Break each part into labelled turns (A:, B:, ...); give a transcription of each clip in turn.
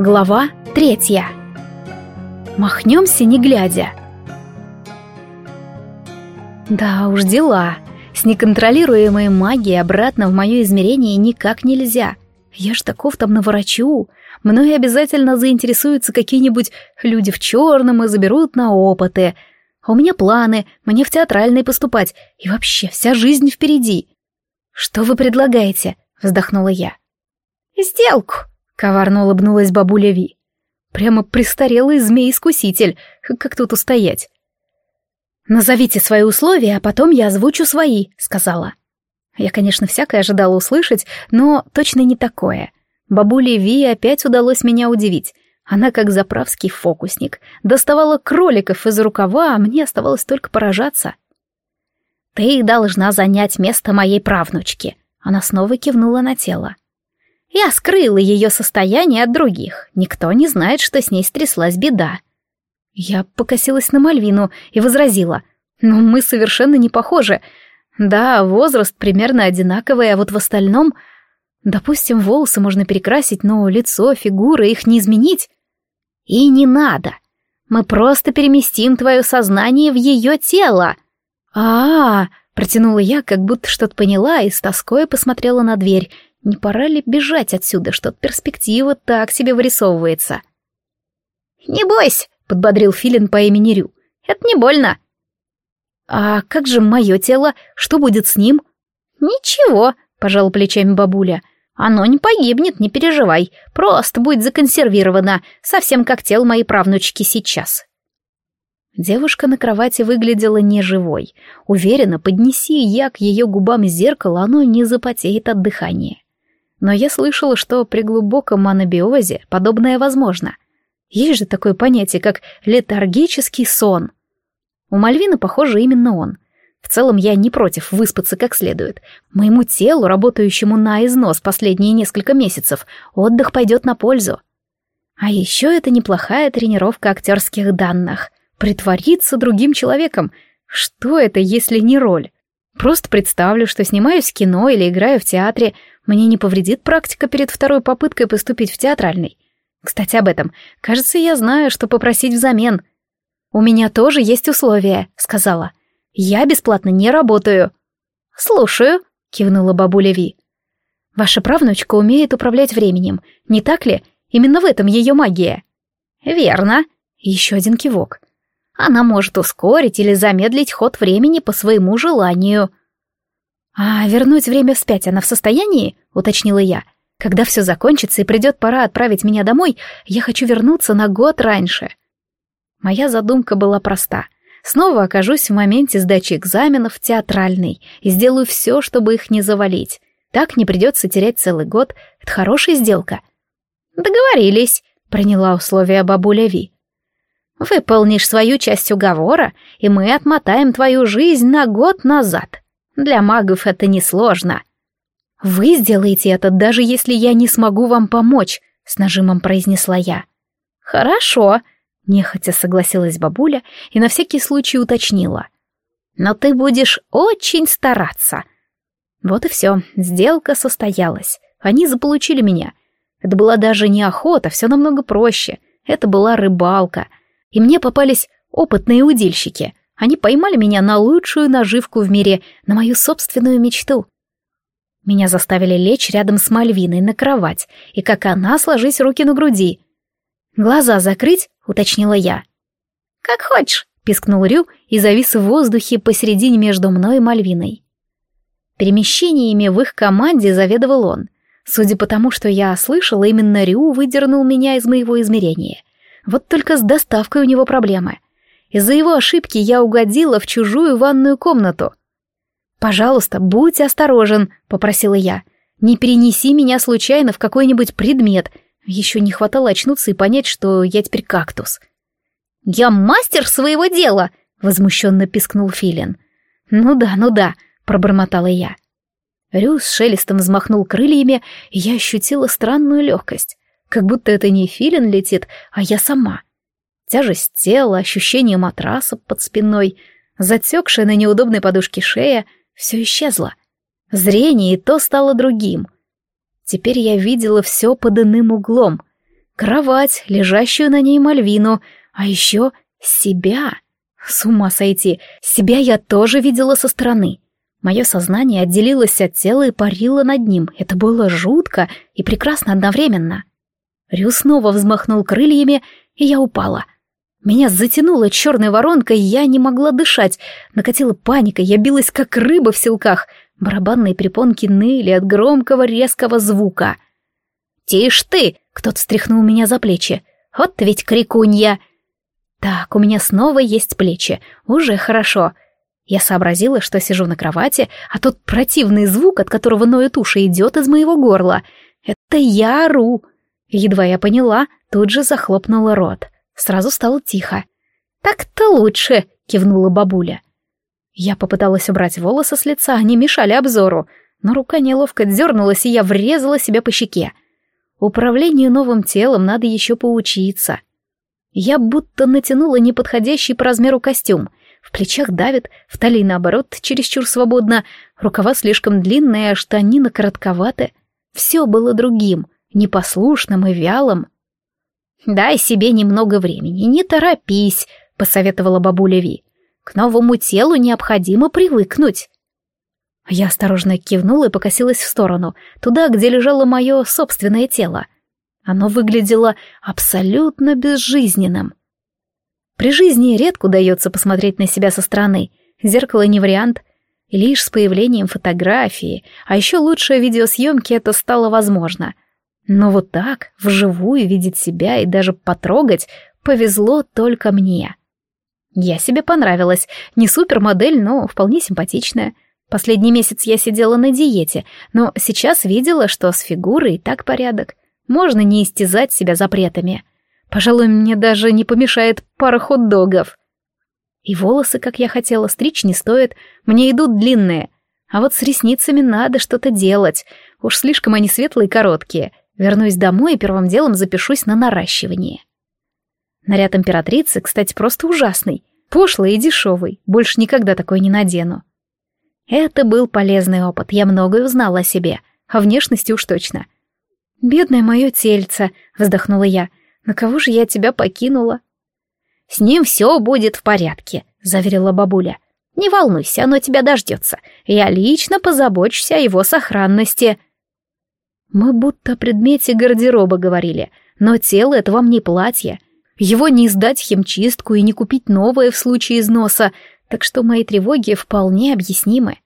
A: Глава третья. Махнемся, не глядя. Да уж дела. С неконтролируемой магией обратно в мое измерение никак нельзя. Я ж таков там наворочу. Мной обязательно заинтересуются какие-нибудь люди в черном и заберут на опыты. А у меня планы, мне в театральный поступать, и вообще вся жизнь впереди. «Что вы предлагаете?» — вздохнула я.
B: «Сделку», — коварно улыбнулась бабуля Ви.
A: Прямо престарелый змей-искуситель. Как тут устоять? «Назовите свои условия, а потом я озвучу свои», — сказала. Я, конечно, всякое ожидала услышать, но точно не такое. Бабуле Ви опять удалось меня удивить. Она, как заправский фокусник, доставала кроликов из рукава, а мне оставалось только поражаться. «Ты должна занять место моей правнучки», — она снова кивнула на тело. Я скрыла ее состояние от других. Никто не знает, что с ней стряслась беда. Я покосилась на Мальвину и возразила. «Но мы совершенно не похожи. Да, возраст примерно одинаковый, а вот в остальном... Допустим, волосы можно перекрасить, но лицо, фигура, их не изменить. И не надо. Мы просто переместим твое сознание в ее тело». «А-а-а!» — протянула я, как будто что-то поняла, и с тоской посмотрела на дверь — не пора ли бежать отсюда, что перспектива так себе вырисовывается?
B: «Не бойся», — подбодрил Филин по имени Рю. «Это не больно».
A: «А как же мое тело? Что будет с ним?»
B: «Ничего», — пожал плечами бабуля. «Оно не погибнет, не переживай. Просто будет законсервировано, совсем как тело моей правнучки сейчас».
A: Девушка на кровати выглядела неживой. Уверена, поднеси я к ее губам зеркало, оно не запотеет от дыхания но я слышала, что при глубоком анабиозе подобное возможно. Есть же такое понятие, как летаргический сон. У Мальвины, похоже, именно он. В целом я не против выспаться как следует. Моему телу, работающему на износ последние несколько месяцев, отдых пойдет на пользу. А еще это неплохая тренировка актерских данных. Притвориться другим человеком. Что это, если не роль? Просто представлю, что снимаюсь в кино или играю в театре, мне не повредит практика перед второй попыткой поступить в театральный. Кстати, об этом. Кажется, я знаю, что попросить взамен. «У меня тоже есть условия», — сказала. «Я бесплатно не работаю».
B: «Слушаю», — кивнула бабуля Ви.
A: «Ваша правнучка умеет управлять временем, не так ли? Именно в этом ее магия».
B: «Верно».
A: Еще один кивок.
B: «Она может ускорить или замедлить ход времени по своему желанию».
A: «А вернуть время вспять она в состоянии?» — уточнила я. «Когда все закончится и придет пора отправить меня домой, я хочу вернуться на год раньше». Моя задумка была проста. Снова окажусь в моменте сдачи экзаменов театральной и сделаю все, чтобы их не завалить. Так не придется терять целый год. Это хорошая сделка.
B: «Договорились», — приняла условия бабуля Ви. «Выполнишь свою часть уговора, и мы отмотаем твою жизнь на год назад». Для магов это несложно.
A: Вы сделаете это, даже если я не смогу вам помочь, с нажимом произнесла я.
B: Хорошо,
A: нехотя согласилась бабуля и на всякий случай уточнила.
B: Но ты будешь очень стараться.
A: Вот и все, сделка состоялась. Они заполучили меня. Это была даже не охота, все намного проще. Это была рыбалка. И мне попались опытные удильщики. Они поймали меня на лучшую наживку в мире, на мою собственную мечту. Меня заставили лечь рядом с Мальвиной на кровать, и как она сложить руки на груди. «Глаза закрыть?» — уточнила я.
B: «Как хочешь», —
A: пискнул Рю и завис в воздухе посередине между мной и Мальвиной. Перемещениями в их команде заведовал он. Судя по тому, что я слышала, именно Рю выдернул меня из моего измерения. Вот только с доставкой у него проблемы — из-за его ошибки я угодила в чужую ванную комнату. «Пожалуйста, будь осторожен», — попросила я. «Не перенеси меня случайно в какой-нибудь предмет. Еще не хватало очнуться и понять, что я теперь кактус».
B: «Я мастер своего дела!» — возмущенно пискнул Филин.
A: «Ну да, ну да», — пробормотала я. Рю с шелестом взмахнул крыльями, и я ощутила странную легкость. Как будто это не Филин летит, а я сама. Тяжесть тела, ощущение матраса под спиной, затекшая на неудобной подушке шея — все исчезло. Зрение и то стало другим. Теперь я видела все под иным углом. кровать, лежащую на ней Мальвину, а еще себя. С ума сойти, себя я тоже видела со стороны. Мое сознание отделилось от тела и парило над ним. Это было жутко и прекрасно одновременно. Рю снова взмахнул крыльями, и я упала. Меня затянуло черной воронкой, я не могла дышать. Накатила паника, я билась как рыба в селках. Барабанные препонки ныли от громкого резкого звука. «Тишь ты!» — кто-то встряхнул меня за плечи. «Вот ведь крикунья!» «Так, у меня снова есть плечи. Уже хорошо». Я сообразила, что сижу на кровати, а тот противный звук, от которого ноет уши, идет из моего горла. Это я ору. Едва я поняла, тут же захлопнула рот. Сразу стало тихо. «Так-то лучше», — кивнула бабуля. Я попыталась убрать волосы с лица, они мешали обзору, но рука неловко дернулась, и я врезала себя по щеке. Управлению новым телом надо еще поучиться. Я будто натянула неподходящий по размеру костюм. В плечах давит, в талии, наоборот, чересчур свободно, рукава слишком длинные, а штанины коротковаты. Все было другим, непослушным и вялым. «Дай себе немного времени, не торопись», — посоветовала бабуля Ви. «К новому телу необходимо привыкнуть». Я осторожно кивнула и покосилась в сторону, туда, где лежало мое собственное тело. Оно выглядело абсолютно безжизненным. При жизни редко удается посмотреть на себя со стороны. Зеркало не вариант. лишь с появлением фотографии, а еще лучшей видеосъемки это стало возможно. Но вот так, вживую видеть себя и даже потрогать, повезло только мне. Я себе понравилась. Не супермодель, но вполне симпатичная. Последний месяц я сидела на диете, но сейчас видела, что с фигурой и так порядок. Можно не истязать себя запретами. Пожалуй, мне даже не помешает пара хот-догов. И волосы, как я хотела, стричь не стоит, мне идут длинные. А вот с ресницами надо что-то делать. Уж слишком они светлые и короткие. Вернусь домой и первым делом запишусь на наращивание. Наряд императрицы, кстати, просто ужасный. Пошлый и дешевый. Больше никогда такой не надену. Это был полезный опыт. Я многое узнала о себе. О внешности уж точно. «Бедное мое тельце», — вздохнула я. «На кого же я тебя покинула?» «С ним все будет в порядке», — заверила бабуля. «Не волнуйся, оно тебя дождется. Я лично позабочусь о его сохранности». Мы будто о предмете гардероба говорили, но тело — это вам не платье. Его не сдать химчистку и не купить новое в случае износа, так что мои тревоги вполне объяснимы.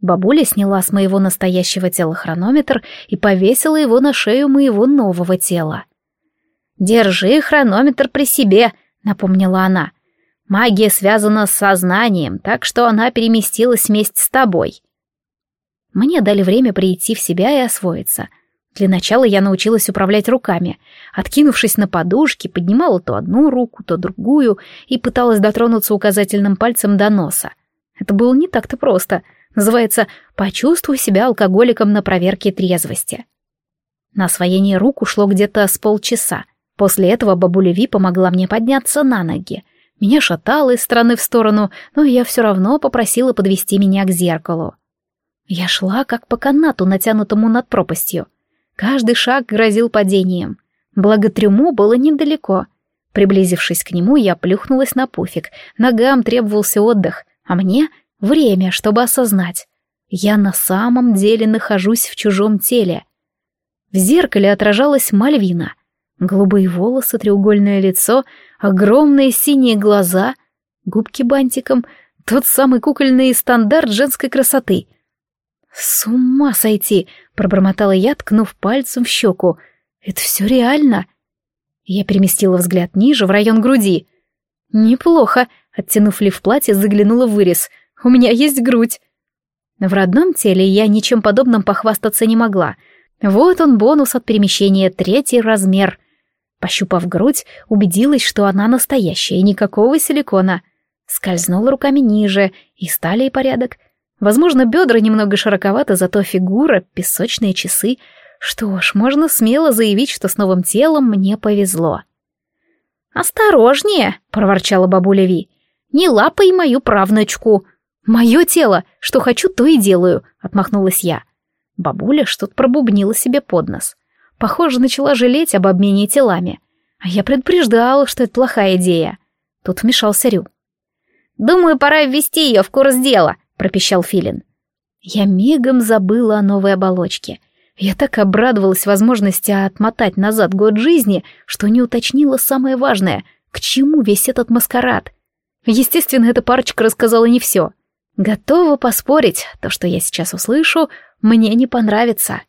A: Бабуля сняла с моего настоящего тела хронометр и повесила его на шею моего нового тела. «Держи хронометр при себе», — напомнила она. «Магия связана с сознанием, так что она переместилась вместе с тобой. Мне дали время прийти в себя и освоиться. Для начала я научилась управлять руками. Откинувшись на подушки, поднимала то одну руку, то другую и пыталась дотронуться указательным пальцем до носа. Это было не так-то просто. Называется «почувствуй себя алкоголиком на проверке трезвости». На освоение рук ушло где-то с полчаса. После этого бабуля Ви помогла мне подняться на ноги. Меня шатало из стороны в сторону, но я все равно попросила подвести меня к зеркалу. Я шла, как по канату, натянутому над пропастью. Каждый шаг грозил падением. Благо трюмо было недалеко. Приблизившись к нему, я плюхнулась на пуфик. Ногам требовался отдых, а мне — время, чтобы осознать. Я на самом деле нахожусь в чужом теле. В зеркале отражалась Мальвина. Голубые волосы, треугольное лицо, огромные синие глаза, губки бантиком — тот самый кукольный стандарт женской красоты — «С ума сойти!» — пробормотала я, ткнув пальцем в щеку. «Это все реально?» Я переместила взгляд ниже, в район груди. «Неплохо», — оттянув лиф платья, заглянула в вырез. «У меня есть грудь». В родном теле я ничем подобным похвастаться не могла. Вот он бонус от перемещения, третий размер. Пощупав грудь, убедилась, что она настоящая, никакого силикона. Скользнула руками ниже, и стали и порядок — Возможно, бедра немного широковаты, зато фигура, песочные часы. Что ж, можно смело заявить, что с новым телом мне повезло. «Осторожнее!» — проворчала бабуля Ви. «Не лапай мою правнучку!» «Мое тело! Что хочу, то и делаю!» — отмахнулась я. Бабуля что-то пробубнила себе под нос. Похоже, начала жалеть об обмене телами. А я предупреждала, что это плохая идея. Тут вмешался Рю.
B: «Думаю, пора ввести ее в курс дела», — пропищал Филин.
A: Я мигом забыла о новой оболочке. Я так обрадовалась возможности отмотать назад год жизни, что не уточнила самое важное — к чему весь этот маскарад. Естественно, эта парочка рассказала не все. Готова поспорить, то, что я сейчас услышу, мне не понравится.